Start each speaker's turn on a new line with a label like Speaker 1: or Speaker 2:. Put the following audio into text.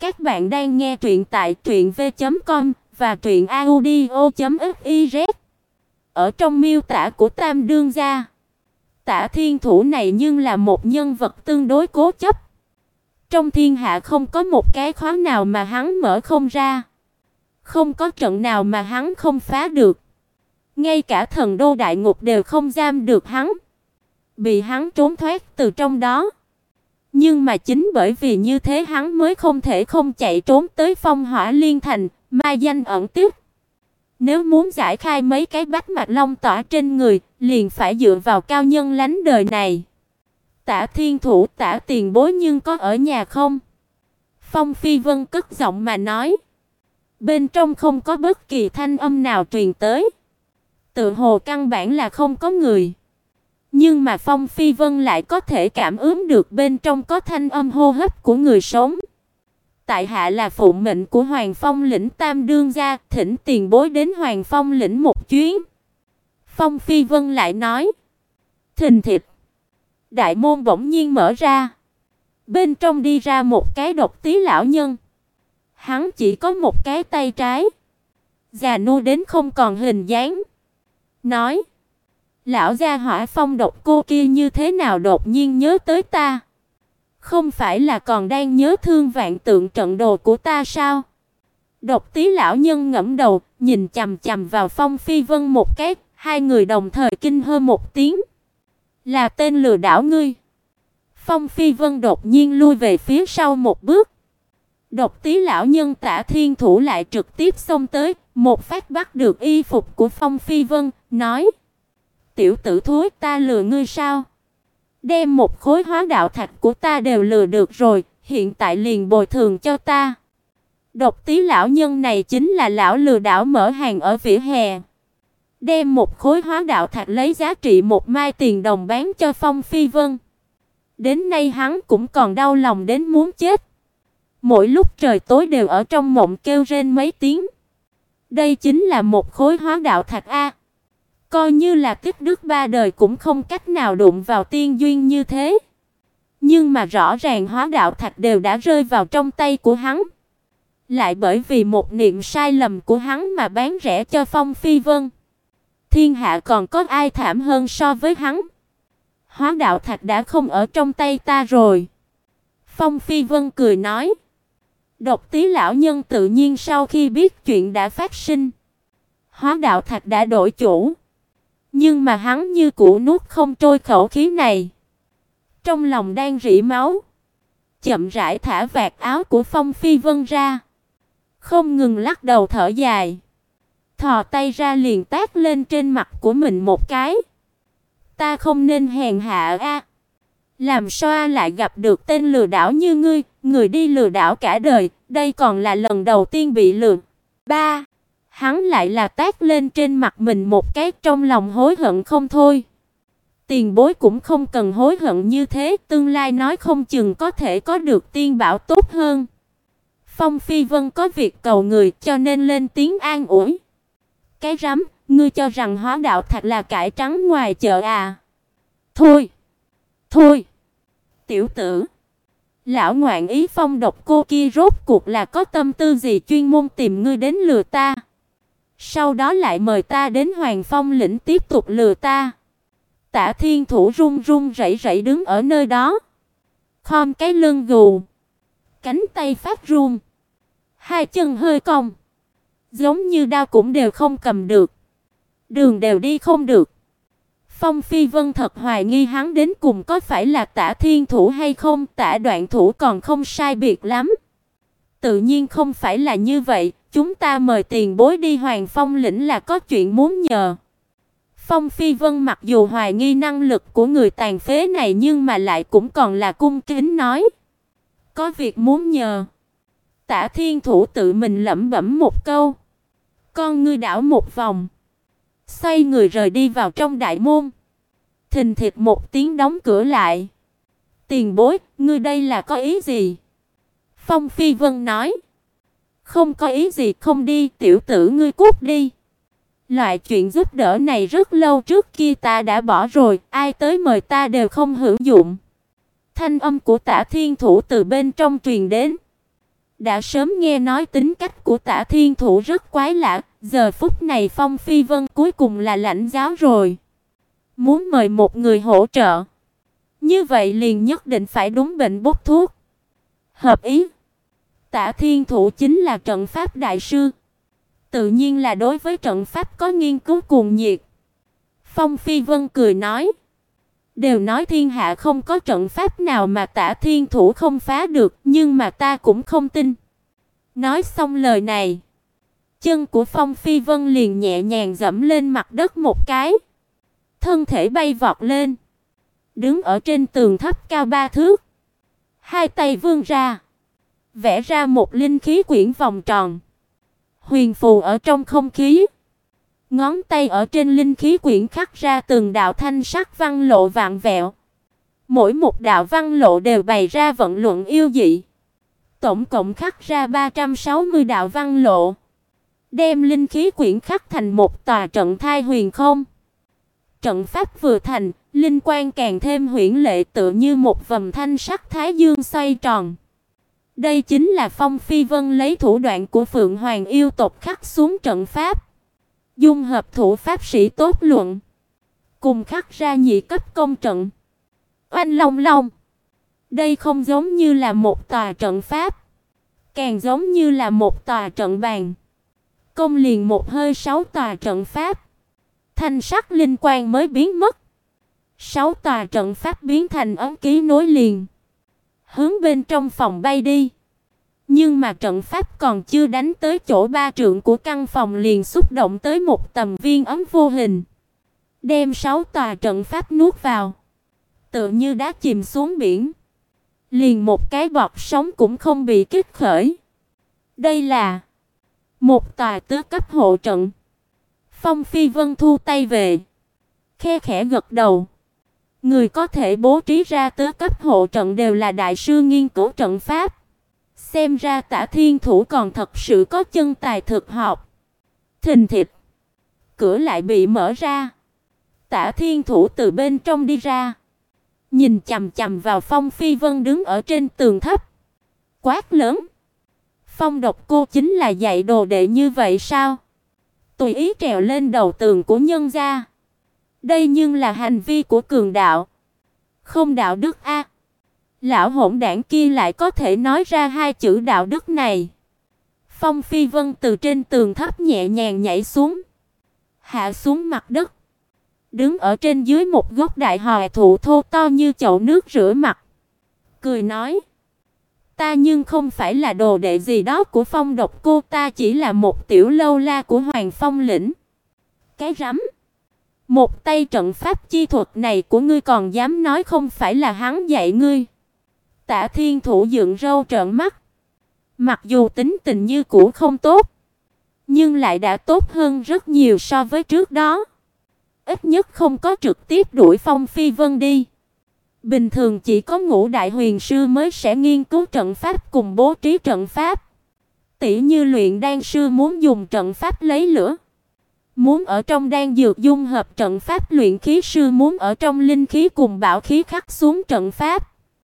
Speaker 1: Các bạn đang nghe truyện tại truyệnv.com và truyệnaudio.fiz. Ở trong miêu tả của Tam đương gia, Tả Thiên Thủ này nhưng là một nhân vật tương đối cố chấp. Trong thiên hạ không có một cái khóa nào mà hắn mở không ra, không có trận nào mà hắn không phá được. Ngay cả thần đô đại ngục đều không giam được hắn, bị hắn trốn thoát từ trong đó. Nhưng mà chính bởi vì như thế hắn mới không thể không chạy trốn tới Phong Hỏa Liên Thành, ma danh ẩn tiếp. Nếu muốn giải khai mấy cái bách mạch long tỏa trên người, liền phải dựa vào cao nhân lánh đời này. Tả Thiên Thủ, Tả Tiền Bối nhưng có ở nhà không? Phong Phi Vân cất giọng mà nói. Bên trong không có bất kỳ thanh âm nào truyền tới. Tự hồ căn bản là không có người. Nhưng mà Phong Phi Vân lại có thể cảm ứng được bên trong có thanh âm hô hấp của người sống. Tại hạ là phụ mệnh của Hoàng Phong lĩnh Tam đương gia, thỉnh tiền bối đến Hoàng Phong lĩnh một chuyến. Phong Phi Vân lại nói: "Thình thịch." Đại môn bỗng nhiên mở ra. Bên trong đi ra một cái độc tí lão nhân. Hắn chỉ có một cái tay trái, già nua đến không còn hình dáng. Nói: Lão gia hỏa phong độc cô kia như thế nào đột nhiên nhớ tới ta? Không phải là còn đang nhớ thương vạn tượng trận đồ của ta sao? Độc tí lão nhân ngẫm đầu, nhìn chằm chằm vào Phong Phi Vân một cái, hai người đồng thời kinh hô một tiếng. Là tên lừa đảo ngươi. Phong Phi Vân đột nhiên lui về phía sau một bước. Độc tí lão nhân Tả Thiên Thủ lại trực tiếp xông tới, một phát bắt được y phục của Phong Phi Vân, nói: tiểu tử thối, ta lừa ngươi sao? Đem một khối hóa đạo thạch của ta đều lừa được rồi, hiện tại liền bồi thường cho ta. Độc tí lão nhân này chính là lão lừa đảo mở hàng ở vỉa hè. Đem một khối hóa đạo thạch lấy giá trị một mai tiền đồng bán cho Phong Phi Vân. Đến nay hắn cũng còn đau lòng đến muốn chết. Mỗi lúc trời tối đều ở trong mộng kêu rên mấy tiếng. Đây chính là một khối hóa đạo thạch a. Coi như là tích đức ba đời cũng không cách nào đụng vào tiên duyên như thế. Nhưng mà rõ ràng hóa đạo thạch đều đã rơi vào trong tay của hắn. Lại bởi vì một niệm sai lầm của hắn mà bán rẻ cho Phong Phi Vân. Thiên hạ còn có ai thảm hơn so với hắn. Hóa đạo thạch đã không ở trong tay ta rồi. Phong Phi Vân cười nói. Độc tí lão nhân tự nhiên sau khi biết chuyện đã phát sinh. Hóa đạo thạch đã đổi chủ. Nhưng mà hắn như cũ nuốt không trôi khẩu khí này. Trong lòng đang rỉ máu, chậm rãi thả vạt áo của Phong Phi Vân ra, không ngừng lắc đầu thở dài. Thò tay ra liền tát lên trên mặt của mình một cái. Ta không nên hèn hạ a. Làm sao lại gặp được tên lừa đảo như ngươi, người đi lừa đảo cả đời, đây còn là lần đầu tiên bị lừa. Ba hắn lại là tát lên trên mặt mình một cái trong lòng hối hận không thôi. Tiền bối cũng không cần hối hận như thế, tương lai nói không chừng có thể có được tiên bảo tốt hơn. Phong Phi Vân có việc cầu người cho nên lên tiếng an ủi. Cái rắm, ngươi cho rằng hóa đạo thật là cải trắng ngoài chợ à? Thôi, thôi, tiểu tử. Lão ngoạn ý phong độc cô kia rốt cuộc là có tâm tư gì chuyên môn tìm ngươi đến lừa ta? Sau đó lại mời ta đến Hoàng Phong lĩnh tiếp tục lừa ta. Tả Thiên Thủ run run rẩy rẩy đứng ở nơi đó, khom cái lưng gù, cánh tay phát run, hai chân hơi cong, giống như đao cũng đều không cầm được, đường đều đi không được. Phong Phi Vân thật hoài nghi hắn đến cùng có phải là Tả Thiên Thủ hay không, Tả Đoạn Thủ còn không sai biệt lắm. Tự nhiên không phải là như vậy, chúng ta mời tiền bối đi Hoàng Phong lĩnh là có chuyện muốn nhờ. Phong Phi Vân mặc dù hoài nghi năng lực của người tàn phế này nhưng mà lại cũng còn là cung kính nói. Có việc muốn nhờ. Tả Thiên Thủ tự mình lẩm bẩm một câu. Con ngươi đảo một vòng. Xoay người rời đi vào trong đại môn. Thình thịch một tiếng đóng cửa lại. Tiền bối, ngươi đây là có ý gì? Phong Phi Vân nói. Không có ý gì không đi, tiểu tử ngươi cút đi. Loại chuyện giúp đỡ này rất lâu trước kia ta đã bỏ rồi, ai tới mời ta đều không hữu dụng. Thanh âm của Tả Thiên Thủ từ bên trong truyền đến. Đã sớm nghe nói tính cách của Tả Thiên Thủ rất quái lạ, giờ phút này Phong Phi Vân cuối cùng là lãnh giáo rồi. Muốn mời một người hỗ trợ. Như vậy liền nhất định phải đúng bệnh bốc thuốc. Hợp ý. Tả Thiên Thủ chính là trận pháp đại sư. Tự nhiên là đối với trận pháp có nghiên cứu cuồng nhiệt. Phong Phi Vân cười nói, đều nói thiên hạ không có trận pháp nào mà Tả Thiên Thủ không phá được, nhưng mà ta cũng không tin. Nói xong lời này, chân của Phong Phi Vân liền nhẹ nhàng dẫm lên mặt đất một cái, thân thể bay vọt lên, đứng ở trên tường thấp cao ba thước, hai tay vươn ra, vẽ ra một linh khí quyển vòng tròn, huyền phù ở trong không khí. Ngón tay ở trên linh khí quyển khắc ra từng đạo thanh sắc văn lộ vạn vẹo. Mỗi một đạo văn lộ đều bày ra vận luận yêu dị. Tổng cộng khắc ra 360 đạo văn lộ, đem linh khí quyển khắc thành một tòa trận thai huyền không. Trận pháp vừa thành, linh quang càng thêm huyễn lệ tựa như một vầng thanh sắc thái dương xoay tròn. Đây chính là Phong Phi Vân lấy thủ đoạn của Phượng Hoàng yêu tộc khắc xuống trận pháp dung hợp thủ pháp sĩ tốt luận, cùng khắc ra nhị cấp công trận. Oanh long long. Đây không giống như là một tòa trận pháp, càng giống như là một tòa trận bàn. Công liền một hơi sáu tòa trận pháp, thanh sắc linh quang mới biến mất. Sáu tòa trận pháp biến thành ấn ký nối liền, hướng bên trong phòng bay đi. Nhưng mà trận pháp còn chưa đánh tới chỗ ba trượng của căn phòng liền xúc động tới một tầm viên ấm vô hình, đem sáu tòa trận pháp nuốt vào, tựa như đá chìm xuống biển. Liền một cái bọt sóng cũng không bị kích khởi. Đây là một tòa tứ cấp hộ trận. Phong Phi Vân thu tay về, khe khẽ gật đầu. Người có thể bố trí ra tứ cấp hộ trận đều là đại sư nghiên cứu trận pháp. Xem ra Tả Thiên Thủ còn thật sự có chân tài thực học. Thình thịch, cửa lại bị mở ra. Tả Thiên Thủ từ bên trong đi ra, nhìn chằm chằm vào Phong Phi Vân đứng ở trên tường thấp, quát lớn: "Phong Độc cô chính là dạy đồ đệ như vậy sao? Tùy ý trèo lên đầu tường của nhân gia. Đây nhưng là hành vi của cường đạo, không đạo đức a." Lão hỗn đảng kia lại có thể nói ra hai chữ đạo đức này. Phong Phi Vân từ trên tường thấp nhẹ nhàng nhảy xuống, hạ xuống mặt đất, đứng ở trên dưới một gốc đại hòa thụ thô to như chậu nước rửa mặt, cười nói: "Ta nhưng không phải là đồ đệ gì đó của Phong Độc cô, ta chỉ là một tiểu lâu la của Hoàng Phong lĩnh." Cái rắm một tay trận pháp chi thuật này của ngươi còn dám nói không phải là hắn dạy ngươi? Tả Thiên Thủ dựng râu trợn mắt. Mặc dù tính tình như cũ không tốt, nhưng lại đã tốt hơn rất nhiều so với trước đó. Ít nhất không có trực tiếp đuổi Phong Phi Vân đi. Bình thường chỉ có ngũ đại huyền sư mới sẽ nghiên cứu trận pháp cùng bố trí trận pháp. Tỷ như luyện đan sư muốn dùng trận pháp lấy lửa, muốn ở trong đan dược dung hợp trận pháp luyện khí sư, muốn ở trong linh khí cùng bảo khí khắc xuống trận pháp.